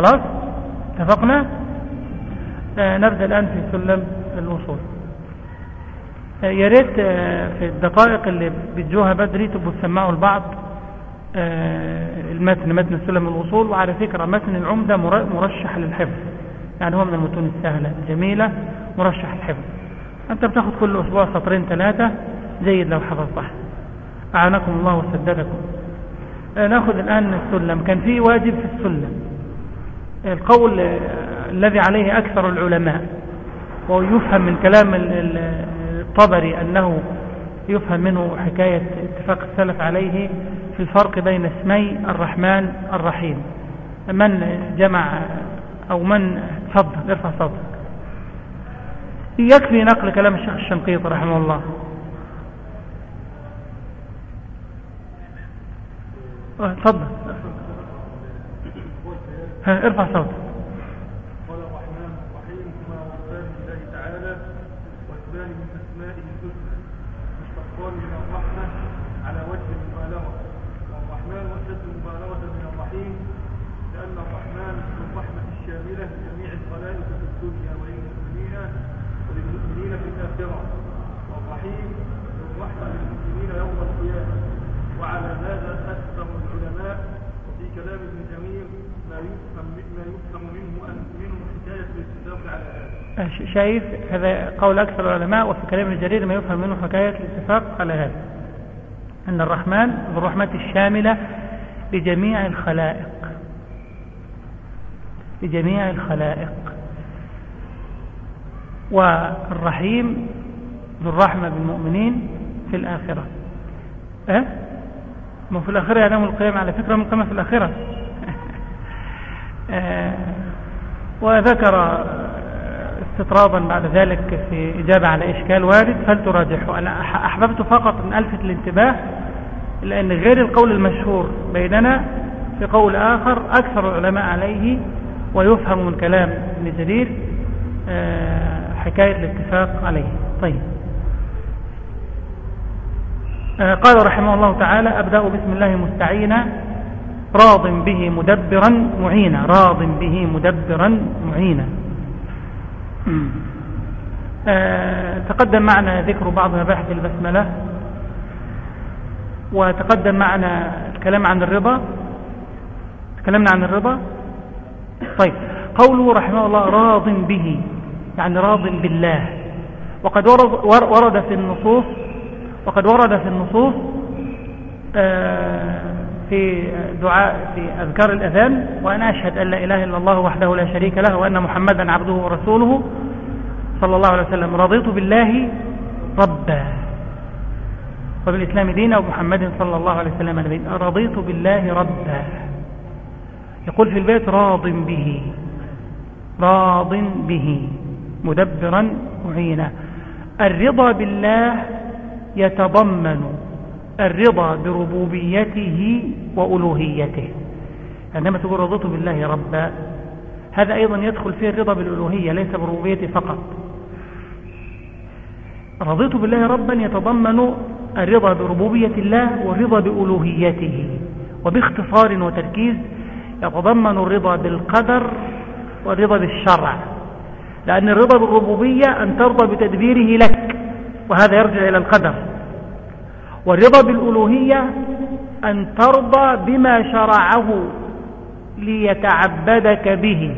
خلاص؟ اتفقنا؟ آه نبدأ الآن في سلم الوصول. آه يا ريت آه في الدقائق اللي بتجوها بدري تبقوا تسمعوا البعض آه المتن متن سلم الوصول. وعلى فكرة متن العمدة مرشح للحفظ. يعني هو من المتون السهلة. الجميلة مرشح للحفظ. أنت بتاخد كل أسبوع سطرين ثلاثة جيد لو حفظتها. أعانكم الله وسددكم. آه نأخذ الآن السلم. كان في واجب في السلم. القول الذي عليه أكثر العلماء ويفهم من كلام الطبري أنه يفهم منه حكاية اتفاق السلف عليه في الفرق بين اسمي الرحمن الرحيم. من جمع أو من تفضل ارفع صوتك. يكفي نقل كلام الشيخ الشنقيطي رحمه الله. تفضل ارفع صوتك. قال الرحمن لله تعالى من من الرحمة على وجه المبالغة. والرحمن من الرحيم لأن الرحمن الرحمة الشاملة لجميع الخلائق في الدنيا في الآخرة. والرحيم الرحمة يوم القيامة. وعلى هذا أكثر العلماء وفي كلام ابن جميل ما يفهم منه حكاية على هذا. شايف هذا قول أكثر العلماء وفي كلام الجرير ما يفهم منه حكاية الاتفاق على هذا. أن الرحمن ذو الرحمة الشاملة لجميع الخلائق. لجميع الخلائق. والرحيم ذو الرحمة بالمؤمنين في الآخرة. أه؟ ما في الآخرة ينام القيامة على فكرة من القيامة في الآخرة. آه وذكر استطرادا بعد ذلك في إجابة على إشكال وارد فلتراجحه أنا أحببت فقط أن ألفت الانتباه لأن غير القول المشهور بيننا في قول آخر أكثر العلماء عليه ويفهم من كلام ابن جرير آه حكاية الاتفاق عليه. طيب. آه قال رحمه الله تعالى أبدأ بسم الله مستعينا. راض به مدبرا معينا راض به مدبرا معينا. آه تقدم معنا ذكر بعض مباحث البسملة وتقدم معنا الكلام عن الرضا. تكلمنا عن الرضا؟ طيب. قوله رحمه الله راض به يعني راض بالله. وقد ورد, ورد في النصوص وقد ورد في النصوص آه في دعاء في أذكار الأذان وأنا أشهد أن لا إله إلا الله وحده لا شريك له وأن محمدا عبده ورسوله صلى الله عليه وسلم. رضيت بالله ربا. وبالإسلام دينا ومحمد صلى الله عليه وسلم. نبينا رضيت بالله ربا. يقول في البيت راض به. راض به. مدبرا معينا. الرضا بالله يتضمن. الرضا بربوبيته وألوهيته. عندما تقول رضيت بالله ربا هذا أيضا يدخل فيه الرضا بالألوهية ليس بربوبيته فقط. رضيت بالله ربا يتضمن الرضا بربوبية الله والرضا بألوهيته وباختصار وتركيز يتضمن الرضا بالقدر والرضا بالشرع. لأن الرضا بالربوبية أن ترضى بتدبيره لك وهذا يرجع إلى القدر. والرضا بالألوهية أن ترضى بما شرعه ليتعبدك به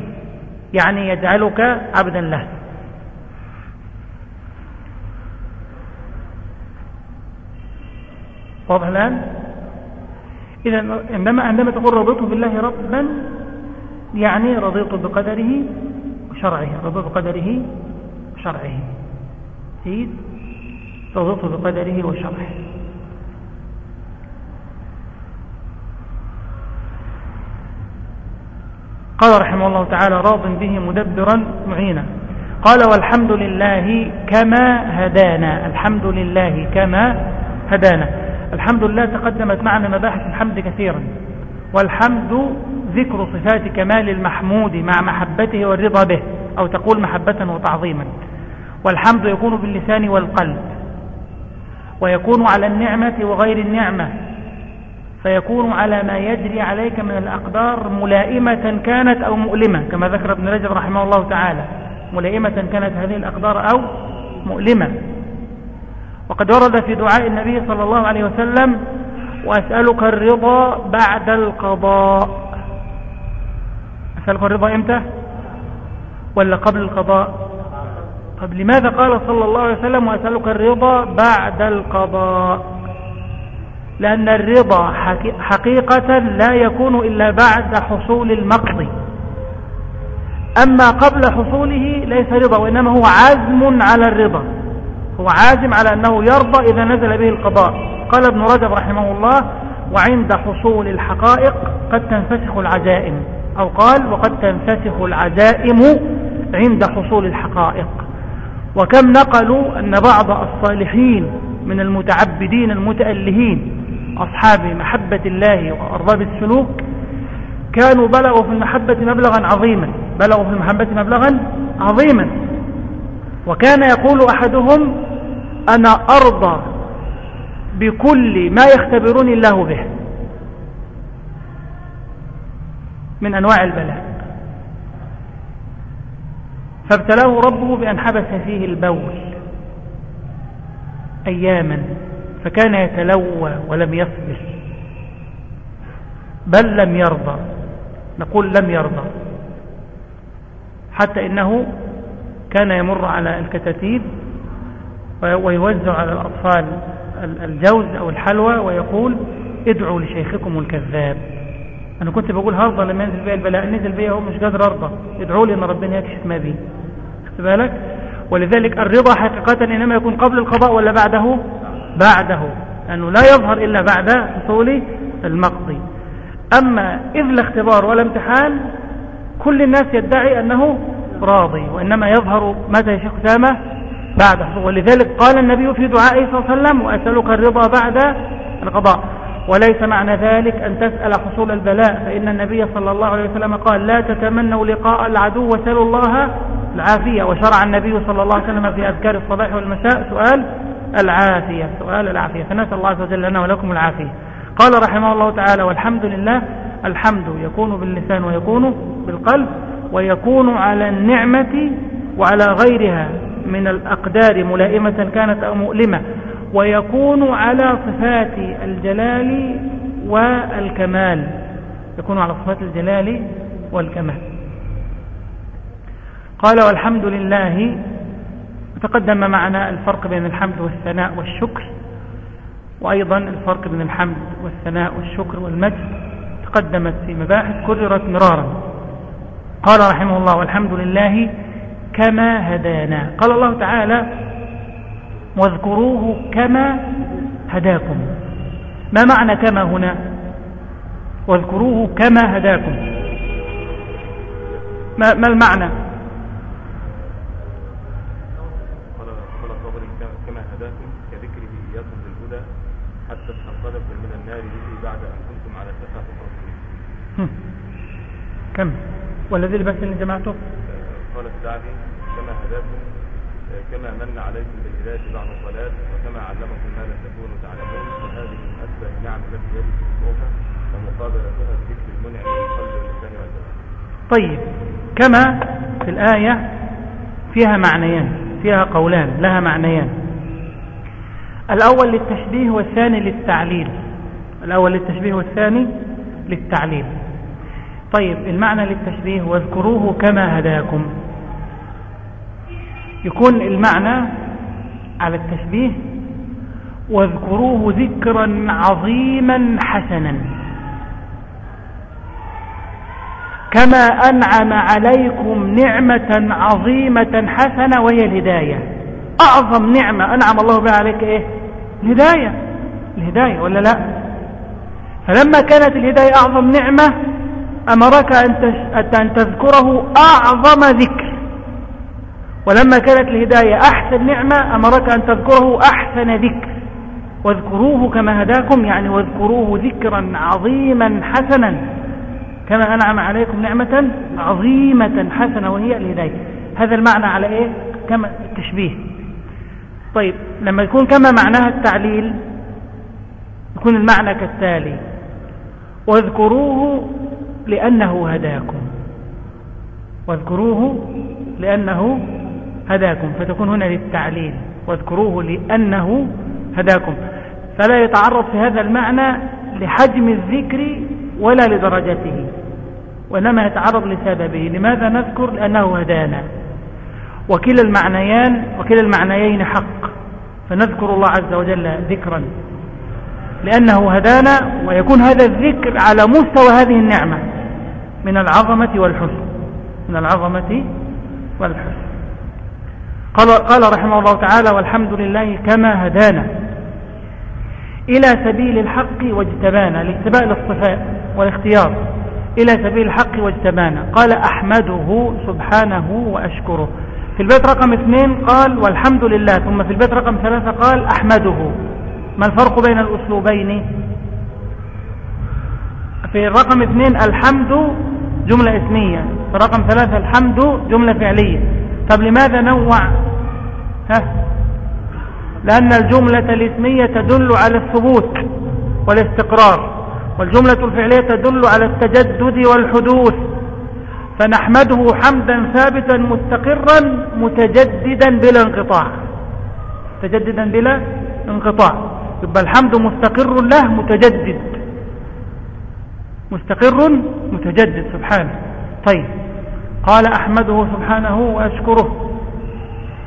يعني يجعلك عبدا له. واضح الآن؟ إذا عندما عندما تقول رضيت بالله ربا يعني رضيت بقدره وشرعه رضيت بقدره وشرعه. جيد رضيت بقدره وشرعه. قال رحمه الله تعالى راض به مدبرا معينا. قال والحمد لله كما هدانا. الحمد لله كما هدانا. الحمد لله تقدمت معنا مباحث الحمد كثيرا. والحمد ذكر صفات كمال المحمود مع محبته والرضا به أو تقول محبة وتعظيما. والحمد يكون باللسان والقلب ويكون على النعمة وغير النعمة. فيكون على ما يجري عليك من الأقدار ملائمة كانت أو مؤلمة كما ذكر ابن رجب رحمه الله تعالى. ملائمة كانت هذه الأقدار أو مؤلمة. وقد ورد في دعاء النبي صلى الله عليه وسلم وأسألك الرضا بعد القضاء. أسألك الرضا إمتى؟ ولا قبل القضاء؟ طب لماذا قال صلى الله عليه وسلم وأسألك الرضا بعد القضاء؟ لأن الرضا حقيقة لا يكون إلا بعد حصول المقضي أما قبل حصوله ليس رضا وإنما هو عزم على الرضا. هو عازم على أنه يرضى إذا نزل به القضاء. قال ابن رجب رحمه الله وعند حصول الحقائق قد تنفسخ العزائم. أو قال وقد تنفسخ العزائم عند حصول الحقائق. وكم نقلوا أن بعض الصالحين من المتعبدين المتألهين أصحاب محبة الله وأرباب السلوك كانوا بلغوا في المحبة مبلغا عظيما بلغوا في المحبة مبلغا عظيما. وكان يقول أحدهم أنا أرضى بكل ما يختبرني الله به. من أنواع البلاء. فابتلاه ربه بأن حبس فيه البول أياما. فكان يتلوى ولم يصبر. بل لم يرضى. نقول لم يرضى. حتى إنه كان يمر على الكتاتيب ويوزع على الأطفال الجوز أو الحلوى ويقول ادعوا لشيخكم الكذاب. أنا كنت بقول هرضى لما ينزل بي البلاء. نزل بي هو مش قادر أرضى. ادعوا لي أن ربنا يكشف ما بي. بالك؟ ولذلك الرضا حقيقة إنما يكون قبل القضاء ولا بعده. بعده لأنه لا يظهر إلا بعد حصول المقضي أما إذ لا اختبار ولا امتحان كل الناس يدعي أنه راضي وإنما يظهر متى يا شيخ أسامة بعد حصول ولذلك قال النبي في دعائه صلى الله عليه وسلم وأسألك الرضا بعد القضاء. وليس معنى ذلك أن تسأل حصول البلاء فإن النبي صلى الله عليه وسلم قال لا تتمنوا لقاء العدو وسألوا الله العافية. وشرع النبي صلى الله عليه وسلم في أذكار الصباح والمساء سؤال العافية. سؤال العافية. فنسأل الله عز وجل لنا ولكم العافية. قال رحمه الله تعالى والحمد لله الحمد يكون باللسان ويكون بالقلب ويكون على النعمة وعلى غيرها من الأقدار ملائمة كانت أو مؤلمة ويكون على صفات الجلال والكمال. يكون على صفات الجلال والكمال. قال والحمد لله تقدم معنا الفرق بين الحمد والثناء والشكر وأيضا الفرق بين الحمد والثناء والشكر والمجد تقدمت في مباحث كررت مرارا. قال رحمه الله والحمد لله كما هدانا. قال الله تعالى واذكروه كما هداكم. ما معنى كما هنا؟ واذكروه كما هداكم. ما, ما المعنى كما هداكم كذكره إياكم بالهدى حتى استنقذكم من النار به بعد أن كنتم على شفا حفرة كم؟ والذي البس اللي جمعته؟ قال السعدي كما هداكم كما من عليكم بالهداية بعد الصلاة وكما علمكم ما لم تكونوا تعلمون وهذه من أسباب النعم التي يجب الصوفة ومقابلتها بذكر المنعم بالقلب واللسان والجسد. طيب كما في الآية فيها معنيان فيها قولان لها معنيان. الأول للتشبيه والثاني للتعليل. الأول للتشبيه والثاني للتعليل. طيب المعنى للتشبيه واذكروه كما هداكم. يكون المعنى على التشبيه واذكروه ذكرا عظيما حسنا. كما أنعم عليكم نعمة عظيمة حسنة وهي الهداية. أعظم نعمة أنعم الله بها عليك إيه؟ الهداية. الهداية ولا لا؟ فلما كانت الهداية أعظم نعمة أمرك أن تذكره أعظم ذكر. ولما كانت الهداية أحسن نعمة أمرك أن تذكره أحسن ذكر. واذكروه كما هداكم يعني واذكروه ذكرا عظيما حسنا. كما أنعم عليكم نعمة عظيمة حسنة وهي الهداية. هذا المعنى على إيه؟ كما التشبيه. طيب لما يكون كما معناها التعليل يكون المعنى كالتالي. واذكروه لأنه هداكم. واذكروه لأنه هداكم. فتكون هنا للتعليل. واذكروه لأنه هداكم. فلا يتعرض في هذا المعنى لحجم الذكر ولا لدرجته. وإنما يتعرض لسببه. لماذا نذكر؟ لأنه هدانا. وكلا المعنيان وكلا المعنيين حق. فنذكر الله عز وجل ذكرا. لأنه هدانا ويكون هذا الذكر على مستوى هذه النعمة. من العظمة والحسن. من العظمة والحسن. قال, قال رحمه الله تعالى والحمد لله كما هدانا إلى سبيل الحق واجتبانا الاجتباء للصفاء والاختيار. إلى سبيل الحق واجتبانا. قال أحمده سبحانه وأشكره. في البيت رقم اثنين قال والحمد لله. ثم في البيت رقم ثلاثة قال أحمده. ما الفرق بين الأسلوبين؟ في رقم اثنين الحمد جملة اسمية رقم ثلاثة الحمد جملة فعلية. طب لماذا نوع؟ ها؟ لأن الجملة الاسمية تدل على الثبوت والاستقرار والجملة الفعلية تدل على التجدد والحدوث. فنحمده حمدا ثابتا مستقرا متجددا بلا انقطاع. متجددا بلا انقطاع. يبقى الحمد مستقر له متجدد. مستقر متجدد سبحانه. طيب. قال أحمده سبحانه وأشكره.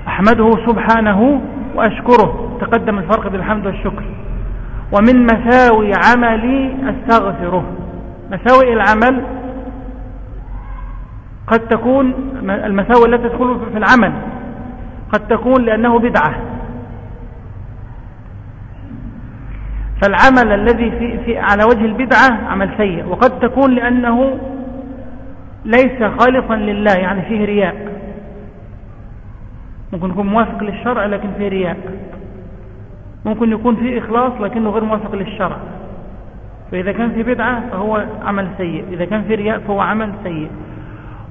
أحمده سبحانه وأشكره. تقدم الفرق بين الحمد والشكر. ومن مساوي عملي أستغفره. مساوئ العمل قد تكون المساوئ التي تدخل في العمل قد تكون لأنه بدعة. فالعمل الذي في, في على وجه البدعة عمل سيء وقد تكون لأنه ليس خالصا لله يعني فيه رياء. ممكن يكون موافق للشرع لكن فيه رياء. ممكن يكون فيه إخلاص لكنه غير موافق للشرع. فإذا كان في بدعة فهو عمل سيء إذا كان في رياء فهو عمل سيء.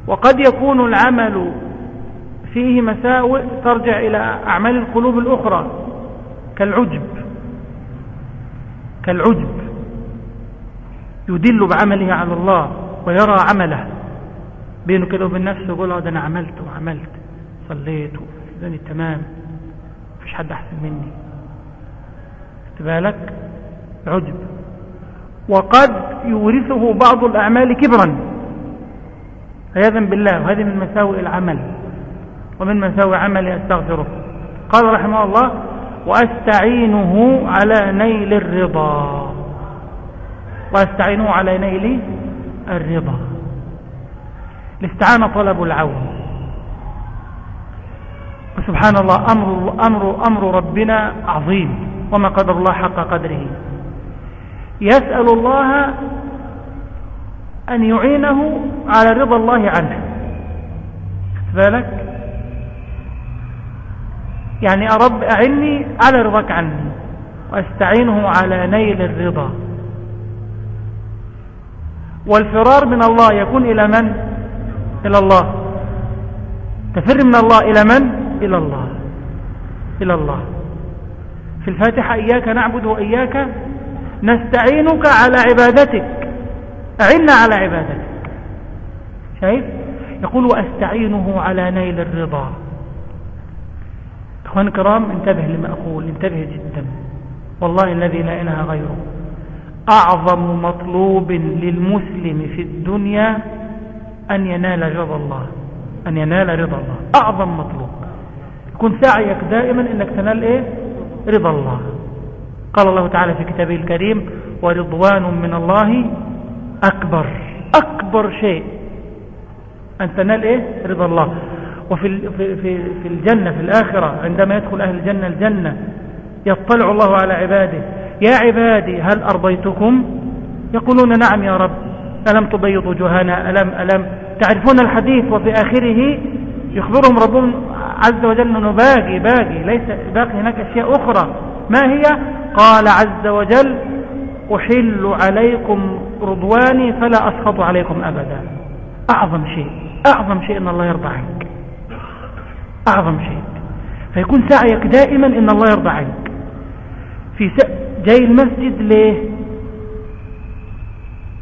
وقد يكون العمل فيه مساوئ ترجع إلى أعمال القلوب الأخرى كالعجب. كالعجب يدل بعمله على الله ويرى عمله. بينه كده وبين نفسه يقول ده أنا عملت وعملت صليت وزاني تمام مفيش حد أحسن مني. بالك؟ عجب. وقد يورثه بعض الأعمال كبرا. عياذا بالله وهذه من مساوئ العمل ومن مساوئ عملي استغفره قال رحمه الله وأستعينه على نيل الرضا. وأستعينه على نيل الرضا. الاستعانة طلب العون. وسبحان الله أمر, أمر, أمر ربنا عظيم. وما قدر الله حق قدره. يسأل الله أن يعينه على رضا الله عنه. بالك؟ يعني أرب أعني على رضاك عني وأستعينه على نيل الرضا. والفرار من الله يكون إلى من؟ إلى الله. تفر من الله إلى من؟ إلى الله. إلى الله. في الفاتحة إياك نعبد وإياك نستعينك على عبادتك. أعنا على عبادتك. شايف؟ يقول وأستعينه على نيل الرضا. أخوان الكرام انتبه لما أقول انتبه جدا. والله الذي لا إله غيره. أعظم مطلوب للمسلم في الدنيا أن ينال رضا الله. أن ينال رضا الله. أعظم مطلوب. يكون سعيك دائما أنك تنال إيه؟ رضا الله. قال الله تعالى في كتابه الكريم ورضوان من الله أكبر. أكبر شيء. أن تنال إيه؟ رضا الله. وفي في في الجنة في الآخرة عندما يدخل أهل الجنة الجنة. يطلع الله على عباده. يا عبادي هل أرضيتكم؟ يقولون نعم يا رب. ألم تبيض وجوهنا ألم ألم. تعرفون الحديث وفي آخره يخبرهم ربهم عز وجل أنه باقي باقي. ليس باقي هناك أشياء أخرى. ما هي؟ قال عز وجل أحل عليكم رضواني فلا أسخط عليكم أبدا. أعظم شيء أعظم شيء أن الله يرضى عنك. أعظم شيء. فيكون سعيك دائما أن الله يرضى عنك في س... جاي المسجد ليه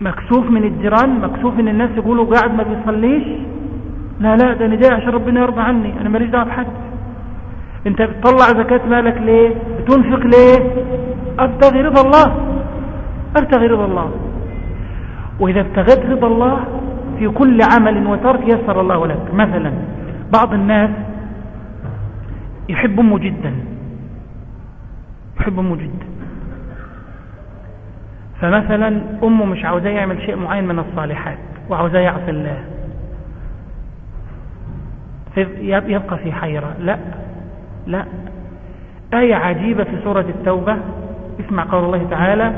مكسوف من الجيران مكسوف من الناس يقولوا قاعد ما بيصليش. لا لا ده أنا جاي عشان ربنا يرضى عني. أنا ماليش دعوة بحد. أنت بتطلع زكاة مالك ليه؟ بتنفق ليه؟ أبتغي رضا الله. أبتغي رضا الله. وإذا ابتغيت رضا الله في كل عمل وترك يسر الله لك. مثلا بعض الناس يحب أمه جدا. يحب أمه جدا. فمثلا أمه مش عاوزاه يعمل شيء معين من الصالحات وعاوزاه يعصي الله. يبقى في حيرة. لا لا. آية عجيبة في سورة التوبة. اسمع قول الله تعالى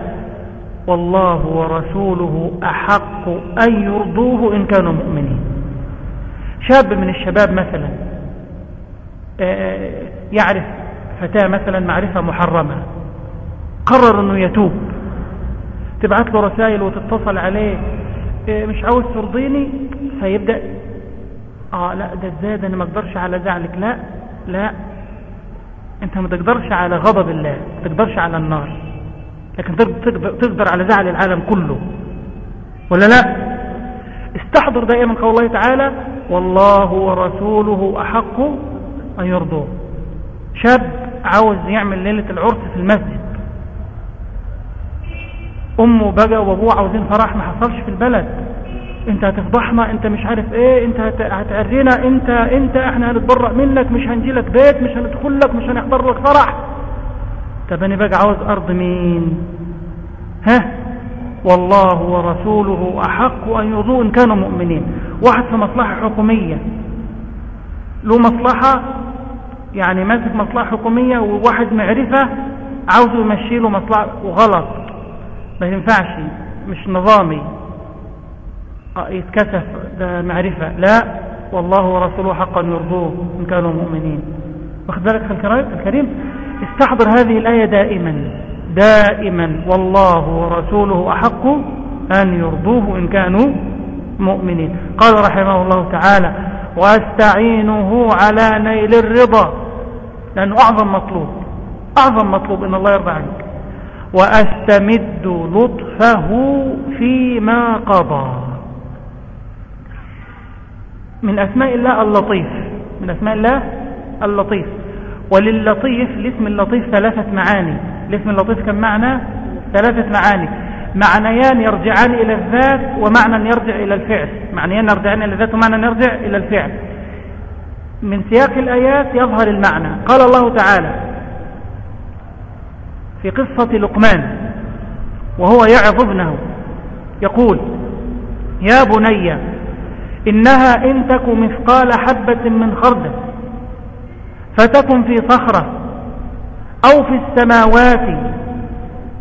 والله ورسوله أحق أن يرضوه إن كانوا مؤمنين. شاب من الشباب مثلا. يعرف فتاة مثلا معرفة محرمة قرر أنه يتوب تبعت له رسائل وتتصل عليه مش عاوز ترضيني؟ فيبدأ آه لا ده إزاي ده أنا ما أقدرش على زعلك لا لا أنت ما تقدرش على غضب الله ما تقدرش على النار لكن تقدر, على زعل العالم كله. ولا لا؟ استحضر دائما قول الله تعالى والله ورسوله أحق أن يرضوه شاب عاوز يعمل ليلة العرس في المسجد. أمه بقى وأبوه عاوزين فرح ما حصلش في البلد. أنت هتفضحنا أنت مش عارف إيه أنت هتعرينا انت أنت إحنا هنتبرأ منك مش هنجيلك بيت مش هندخل لك مش هنحضر لك فرح. طب أنا بقى عاوز أرض مين؟ ها؟ والله ورسوله أحق أن يرضوا إن كانوا مؤمنين. واحد في مصلحة حكومية. له مصلحة يعني ماسك مصلحة حكومية وواحد معرفة عاوزه يمشي له مصلحة وغلط ما ينفعش مش نظامي. يتكسف ده معرفة. لا والله ورسوله حقا يرضوه إن كانوا مؤمنين. واخد بالك الكريم؟ استحضر هذه الآية دائما. دائما. والله ورسوله أحق أن يرضوه إن كانوا مؤمنين. قال رحمه الله تعالى وأستعينه على نيل الرضا. لأنه أعظم مطلوب أعظم مطلوب إن الله يرضى عنك. وأستمد لطفه فيما قضى. من أسماء الله اللطيف من أسماء الله اللطيف. وللطيف الاسم اللطيف ثلاثة معاني. الاسم اللطيف كم معنى؟ ثلاثة معاني. معنيان يرجعان إلى الذات ومعنى يرجع إلى الفعل. معنيان يرجعان إلى الذات ومعنى يرجع إلى الفعل. من سياق الآيات يظهر المعنى. قال الله تعالى في قصة لقمان وهو يعظ ابنه يقول يا بني إنها إن تك مثقال حبة من خردل فتكن في صخرة أو في السماوات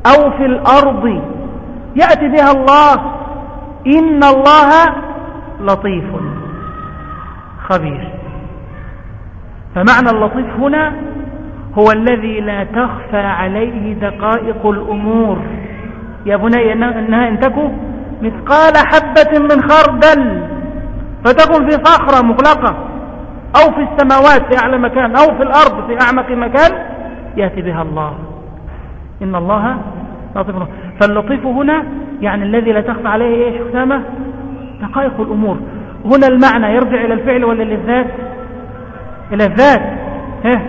أو في الأرض يأتي بها الله إن الله لطيف خبير. فمعنى اللطيف هنا هو الذي لا تخفى عليه دقائق الأمور. يا بني إنها إن تكن مثقال حبة من خردل فتكن في صخرة مغلقة أو في السماوات في أعلى مكان أو في الأرض في أعمق مكان يأتي بها الله. إن الله لطيف. فاللطيف هنا يعني الذي لا تخفى عليه إيش حسامة دقائق الأمور. هنا المعنى يرجع إلى الفعل ولا للذات؟ إلى الذات. ها؟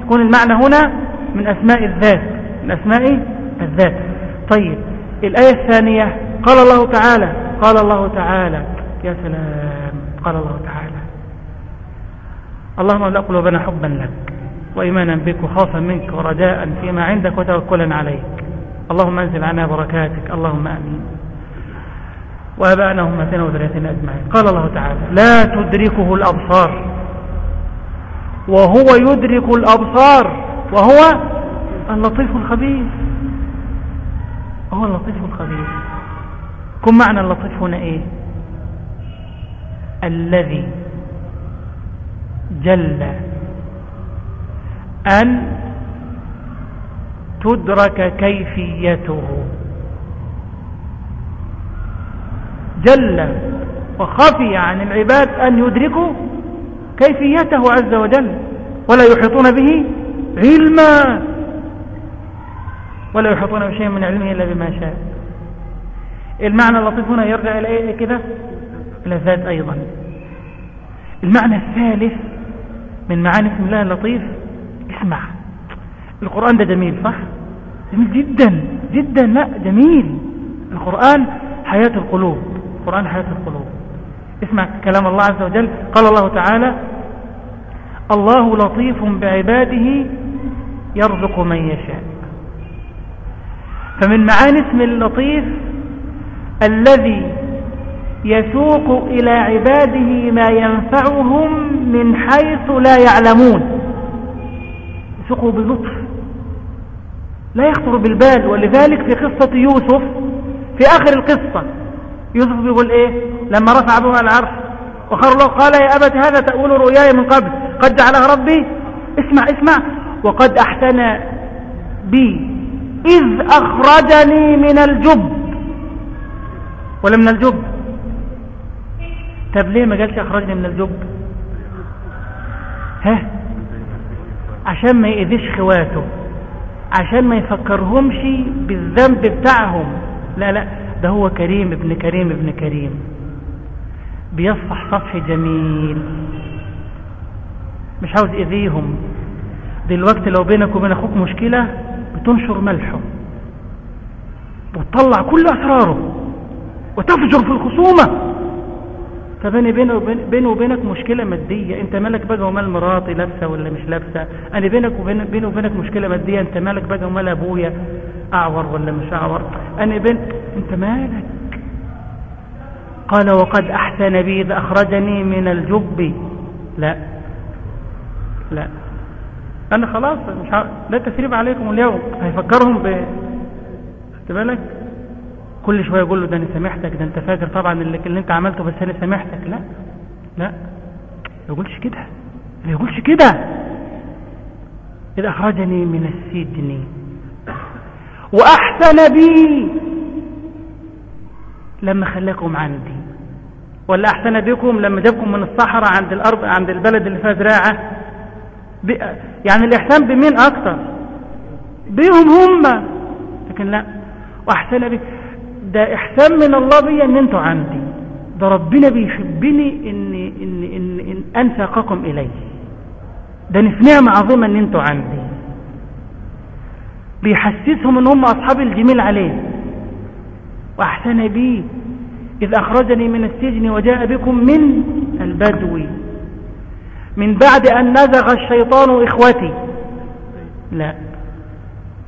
تكون المعنى هنا من أسماء الذات من أسماء الذات. طيب الآية الثانية قال الله تعالى قال الله تعالى يا سلام قال الله تعالى. اللهم لا قلوبنا حبا لك وإيمانا بك وخوفا منك ورجاء فيما عندك وتوكلا عليك. اللهم انزل عنا بركاتك اللهم آمين. وابائنا وامتنا وذريتنا أجمعين. قال الله تعالى لا تدركه الأبصار. وهو يدرك الأبصار وهو اللطيف الخبير. وهو اللطيف الخبير. كن معنى اللطيف هنا إيه؟ الذي جل أن تدرك كيفيته. جل وخفي عن العباد أن يدركوا كيفيته عز وجل ولا يحيطون به علما ولا يحيطون بشيء من علمه إلا بما شاء. المعنى اللطيف هنا يرجع إلى إيه؟ كده إلى الذات أيضا. المعنى الثالث من معاني اسم الله اللطيف اسمع. القرآن ده جميل صح؟ جميل جدا جدا لا جميل. القرآن حياة القلوب. القرآن حياة القلوب. اسمع كلام الله عز وجل. قال الله تعالى الله لطيف بعباده يرزق من يشاء. فمن معاني اسم اللطيف الذي يسوق إلى عباده ما ينفعهم من حيث لا يعلمون. يسوقه بلطف لا يخطر بالبال. ولذلك في قصة يوسف في آخر القصة يوسف بيقول إيه؟ لما رفع أبوه العرش وخر الله قال يا أبت هذا تأول رؤياي من قبل قد جعلها ربي. اسمع اسمع. وقد أحسن بي إذ أخرجني من الجب. ولا من الجب؟ طب ليه ما قالش أخرجني من الجب؟ ها؟ عشان ما يأذيش خواته عشان ما يفكرهمش بالذنب بتاعهم. لا لا ده هو كريم ابن كريم ابن كريم. بيصفح صفح جميل. مش عاوز يأذيهم دلوقتي لو بينك وبين أخوك مشكلة بتنشر ملحه. وتطلع كل أسراره. وتفجر في الخصومة. فبيني بينه وبينك مشكلة مادية. أنت مالك بقى ومال مراتي لابسة ولا مش لابسة؟ أنا بينك وبين بيني وبينك مشكلة مادية. أنت مالك بقى ومال أبويا؟ أعور ولا مش أعور؟ أنا بين أنت مالك؟ قال وقد أحسن بي اذا أخرجني من الجب. لا. لا. أنا خلاص مش ع... لا تسريب عليكم اليوم. هيفكرهم ب. بالك؟ كل شوية يقول له ده أنا سامحتك ده أنت فاكر طبعا اللي, اللي أنت عملته بس أنا سامحتك. لا. لا. ما يقولش كده. ما يقولش كده. اذا أخرجني من السجن. وأحسن بي لما خلاكم عندي. ولا احسن بكم لما جابكم من الصحراء عند الأرض عند البلد اللي فيها زراعة. يعني الإحسان بمين أكتر؟ بيهم هم. لكن لا وأحسن بي ده إحسان من الله بي أن أنتوا عندي. ده ربنا بيحبني إن, إن, إن, إن أنساقكم إليه. ده نعمة عظيمة أن أنتوا عندي. بيحسسهم أن هم أصحاب الجميل عليه. وأحسن بي إذ أخرجني من السجن وجاء بكم من البدو. من بعد أن نزغ الشيطان إخوتي. لا.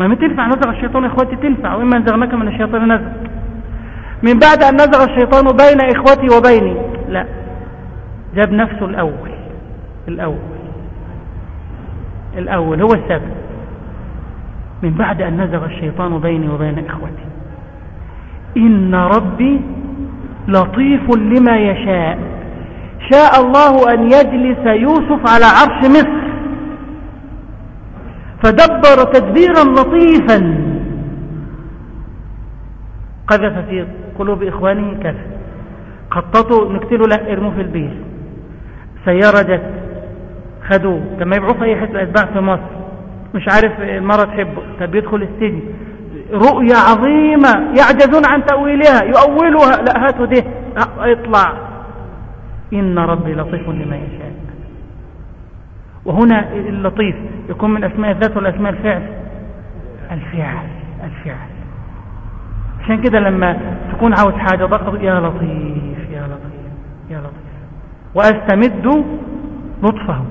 ما من تنفع نزغ الشيطان إخوتي؟ تنفع. وإما نزغناك من الشيطان نزغ. من بعد أن نزغ الشيطان بين إخوتي وبيني. لا. جاب نفسه الأول. الأول. الأول. هو السبب. من بعد أن نزغ الشيطان بيني وبين إخوتي. إن ربي لطيف لما يشاء. شاء الله أن يجلس يوسف على عرش مصر. فدبر تدبيرا لطيفا. قذف في قلوب إخوانه كذا. خططوا نقتله لا ارموه في البيت. سيارة جت. خدوه. كما يبعوه أي حتة أتباع في مصر. مش عارف المرة تحبه طب يدخل السجن. رؤية عظيمة يعجزون عن تأويلها يؤولها. لا هاتوا ده. اطلع. إن ربي لطيف لما يشاء. وهنا اللطيف يكون من أسماء الذات ولا أسماء الفعل. الفعل الفعل. عشان كده لما تكون عاوز حاجة ضغط يا لطيف يا لطيف يا لطيف. وأستمد لطفه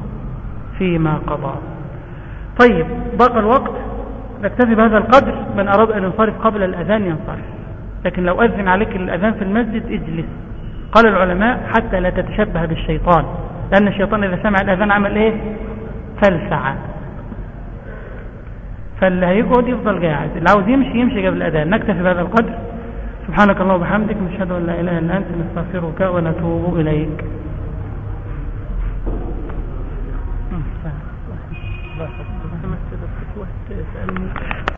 فيما قضى. طيب بقى الوقت. نكتفي بهذا القدر من أراد أن ينصرف قبل الأذان ينصرف. لكن لو أذن عليك الأذان في المسجد اجلس. قال العلماء حتى لا تتشبه بالشيطان. لأن الشيطان إذا سمع الأذان عمل إيه؟ فلسع. فاللي هيقعد يفضل قاعد. اللي عاوز يمشي يمشي قبل الأذان. نكتفي بهذا القدر. سبحانك اللهم وبحمدك نشهد أن لا إله إلا أنت نستغفرك ونتوب إليك. this. I mean,